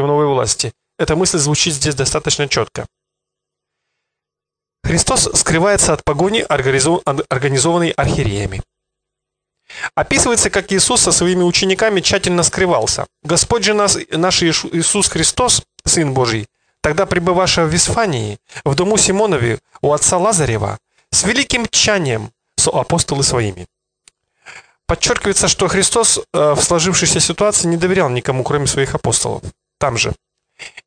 против новой власти. Эта мысль звучит здесь достаточно четко. Христос скрывается от погони, организованной архиереями. Описывается, как Иисус со своими учениками тщательно скрывался. Господь же нас, наш Иисус Христос, Сын Божий, тогда пребывавший в Висфании, в дому Симонове у отца Лазарева, с великим тчанием со апостолы своими. Подчеркивается, что Христос э, в сложившейся ситуации не доверял никому, кроме своих апостолов. Там же.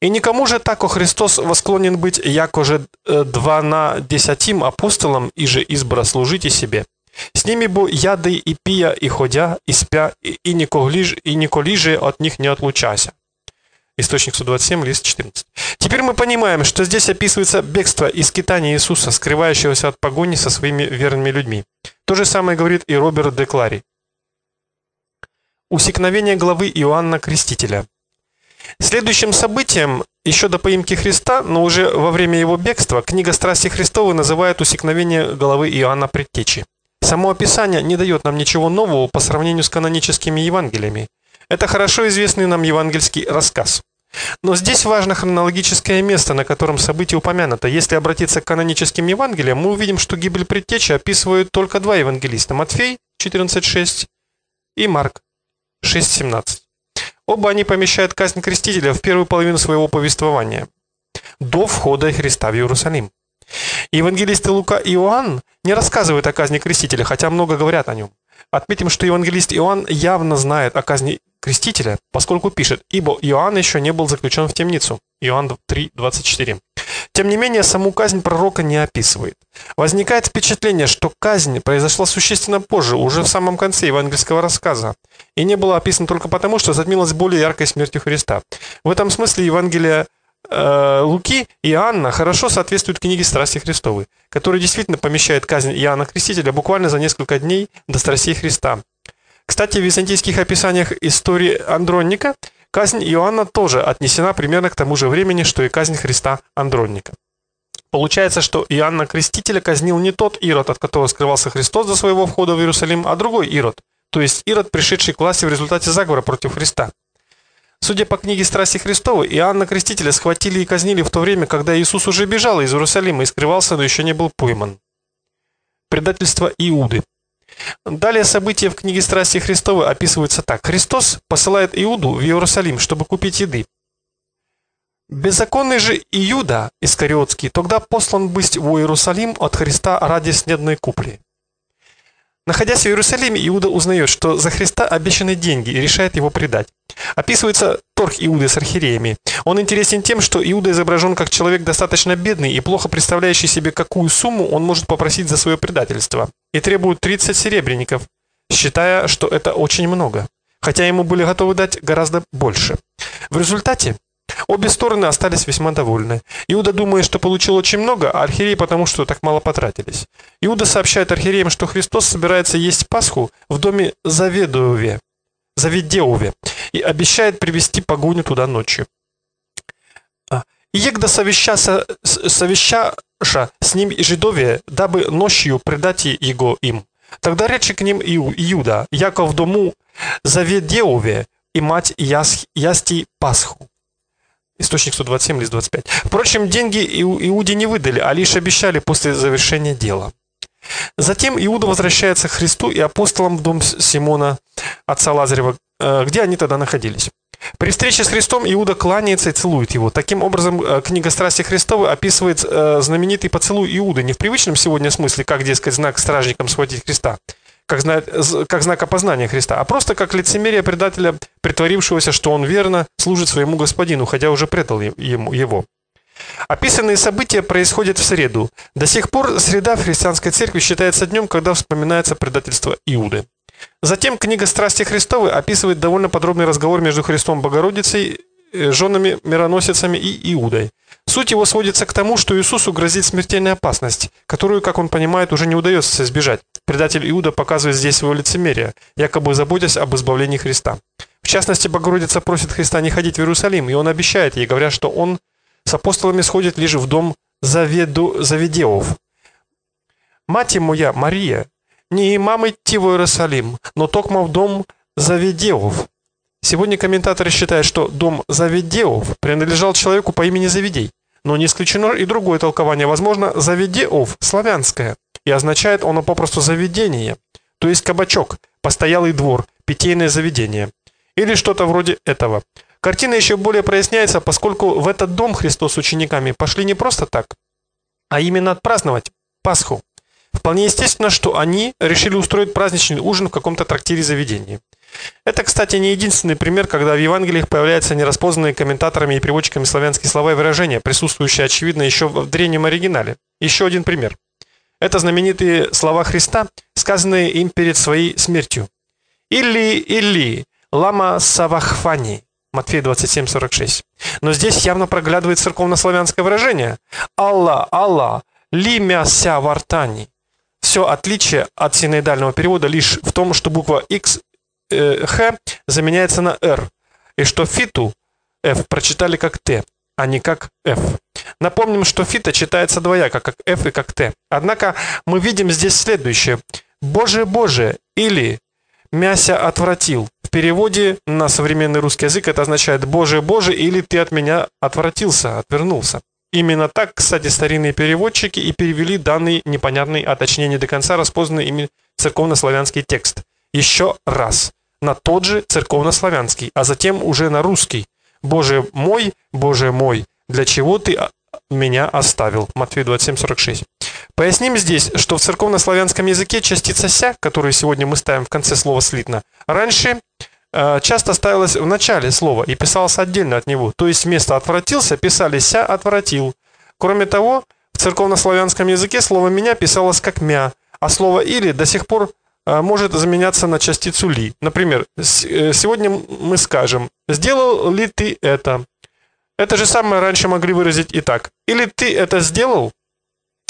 И никому же тако Христос восклонен быть, яко же э, два на десятим апостолам, и же избра служите себе. С ними бо яды и пия, и ходя, и спя, и, и, николиж, и николиже от них не отлучася. Источник 127, лист 14. Теперь мы понимаем, что здесь описывается бегство из скитания Иисуса, скрывающегося от погони со своими верными людьми. То же самое говорит и Роберт Деклари. Усекновение главы Иоанна Крестителя. Следующим событием, еще до поимки Христа, но уже во время его бегства, книга «Страсти Христовы» называет усекновение головы Иоанна Предтечи. Само описание не дает нам ничего нового по сравнению с каноническими Евангелиями. Это хорошо известный нам евангельский рассказ. Но здесь важно хронологическое место, на котором событие упомянуто. Если обратиться к каноническим Евангелиям, мы увидим, что гибель предтечи описывают только два евангелиста – Матфей 14.6 и Марк 6.17. Оба они помещают казнь крестителя в первую половину своего повествования, до входа Христа в Иерусалим. Евангелисты Лука и Иоанн не рассказывают о казни крестителя, хотя много говорят о нем. Отметим, что евангелист Иоанн явно знает о казни крестителя, поскольку пишет, ибо Иоанн еще не был заключен в темницу. Иоанн 3:24. Тем не менее, саму казнь пророка не описывает. Возникает впечатление, что казнь произошла существенно позже, уже в самом конце евангельского рассказа, и не была описана только потому, что затмилась более яркой смертью Христа. В этом смысле Евангелие э, Луки и Анна хорошо соответствуют книге «Страсти Христовой», которая действительно помещает казнь Иоанна Крестителя буквально за несколько дней до страстей Христа. Кстати, в византийских описаниях истории Андронника казнь Иоанна тоже отнесена примерно к тому же времени, что и казнь Христа Андронника. Получается, что Иоанна Крестителя казнил не тот Ирод, от которого скрывался Христос до своего входа в Иерусалим, а другой Ирод, то есть Ирод, пришедший к власти в результате заговора против Христа. Судя по книге «Страсти Христовой», Иоанна Крестителя схватили и казнили в то время, когда Иисус уже бежал из Иерусалима и скрывался, но еще не был пойман. Предательство Иуды. Далее события в книге «Страсти Христовой» описываются так. Христос посылает Иуду в Иерусалим, чтобы купить еды. Беззаконный же Иуда Искариотский тогда послан быть в Иерусалим от Христа ради снедной купли. Находясь в Иерусалиме, Иуда узнает, что за Христа обещаны деньги и решает его предать. Описывается торг Иуды с архиереями. Он интересен тем, что Иуда изображен как человек достаточно бедный и плохо представляющий себе, какую сумму он может попросить за свое предательство. И требует 30 серебряников, считая, что это очень много. Хотя ему были готовы дать гораздо больше. В результате Обе стороны остались весьма довольны. Иуда думает, что получил очень много, а архиереи потому, что так мало потратились. Иуда сообщает архиереям, что Христос собирается есть Пасху в доме Заведове, Заведеуве и обещает привести погоню туда ночью. А, и егда совещася, совещаша с ним жидове, дабы ночью предать его им. Тогда речи к ним Иуда, яко в дому Заведеуве и мать ясти Пасху. Источник 127, лист 25. Впрочем, деньги Иуде не выдали, а лишь обещали после завершения дела. Затем Иуда возвращается к Христу и апостолам в дом Симона, отца Лазарева, э, где они тогда находились. При встрече с Христом Иуда кланяется и целует его. Таким образом, э, книга «Страсти Христовы» описывает э, знаменитый поцелуй Иуды не в привычном сегодня смысле, как, дескать, знак стражникам схватить Христа, как, знак, как знак опознания Христа, а просто как лицемерие предателя, притворившегося, что он верно служит своему господину, хотя уже предал ему его. Описанные события происходят в среду. До сих пор среда в христианской церкви считается днем, когда вспоминается предательство Иуды. Затем книга «Страсти Христовы» описывает довольно подробный разговор между Христом Богородицей, э, женами мироносицами и Иудой. Суть его сводится к тому, что Иисусу грозит смертельная опасность, которую, как он понимает, уже не удается избежать. Предатель Иуда показывает здесь свое лицемерие, якобы заботясь об избавлении Христа. В частности, Богородица просит Христа не ходить в Иерусалим, и он обещает ей, говоря, что он с апостолами сходит лишь в дом Заведу, Заведеов. «Мать моя, Мария, не имам идти в Иерусалим, но токмо в дом Заведеов, Сегодня комментаторы считают, что дом Завидеов принадлежал человеку по имени Завидей. Но не исключено и другое толкование. Возможно, Завидеов славянское, и означает оно попросту заведение, то есть кабачок, постоялый двор, питейное заведение. Или что-то вроде этого. Картина еще более проясняется, поскольку в этот дом Христос с учениками пошли не просто так, а именно отпраздновать Пасху. Вполне естественно, что они решили устроить праздничный ужин в каком-то трактире-заведении. Это, кстати, не единственный пример, когда в Евангелиях появляются нераспознанные комментаторами и переводчиками славянские слова и выражения, присутствующие, очевидно, еще в древнем оригинале. Еще один пример. Это знаменитые слова Христа, сказанные им перед своей смертью. «Илли, Илли, лама савахфани». Матфей 27:46. Но здесь явно проглядывает церковнославянское выражение. «Алла, Алла, ли мяся вартани». Все отличие от синоидального перевода лишь в том, что буква X э, Х заменяется на R, и что фиту F прочитали как Т, а не как F. Напомним, что фита читается двояко, как F и как Т. Однако мы видим здесь следующее. «Боже, Боже» или «мяся отвратил». В переводе на современный русский язык это означает «Боже, Боже» или «ты от меня отвратился, отвернулся». Именно так, кстати, старинные переводчики и перевели данный непонятный, а точнее не до конца распознанный ими церковнославянский текст. Еще раз. На тот же церковнославянский, а затем уже на русский. «Боже мой, Боже мой, для чего ты меня оставил?» Матфея 27:46. Поясним здесь, что в церковнославянском языке частица «ся», которую сегодня мы ставим в конце слова «слитно», раньше Э, часто ставилось в начале слова и писалось отдельно от него. То есть вместо «отвратился» писали «ся отвратил». Кроме того, в церковнославянском языке слово «меня» писалось как «мя», а слово «или» до сих пор может заменяться на частицу «ли». Например, э, сегодня мы скажем «сделал ли ты это?». Это же самое раньше могли выразить и так. Или ты это сделал?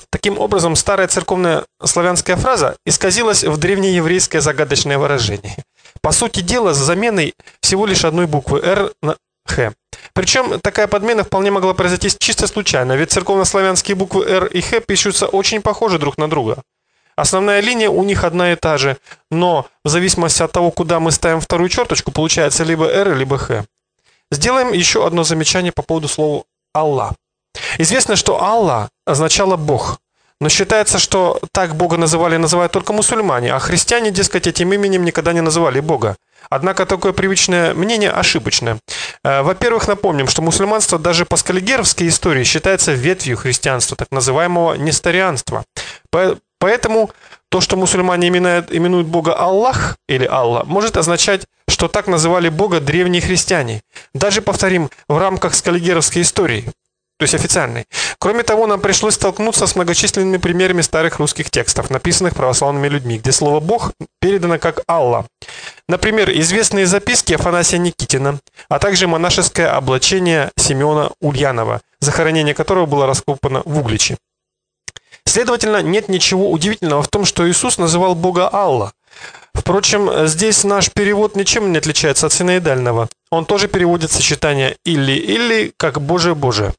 Таким образом, старая церковная славянская фраза исказилась в древнееврейское загадочное выражение. По сути дела, с заменой всего лишь одной буквы «Р» на «Х». Причем такая подмена вполне могла произойти чисто случайно, ведь церковнославянские буквы «Р» и «Х» пишутся очень похожи друг на друга. Основная линия у них одна и та же, но в зависимости от того, куда мы ставим вторую черточку, получается либо «Р», либо «Х». Сделаем еще одно замечание по поводу слова «Аллах». Известно, что «Аллах» означало «Бог». Но считается, что так Бога называли и называют только мусульмане, а христиане, дескать, этим именем никогда не называли Бога. Однако такое привычное мнение ошибочное. Э, во-первых, напомним, что мусульманство даже по скаллигеровской истории считается ветвью христианства, так называемого несторианства. Поэтому то, что мусульмане именуют, именуют Бога Аллах или Аллах, может означать, что так называли Бога древние христиане. Даже, повторим, в рамках скаллигеровской истории то есть официальный. Кроме того, нам пришлось столкнуться с многочисленными примерами старых русских текстов, написанных православными людьми, где слово «Бог» передано как «Алла». Например, известные записки Афанасия Никитина, а также монашеское облачение Семена Ульянова, захоронение которого было раскопано в Угличе. Следовательно, нет ничего удивительного в том, что Иисус называл Бога Алла. Впрочем, здесь наш перевод ничем не отличается от синоидального. Он тоже переводит сочетание «или-или» как «Боже-Боже».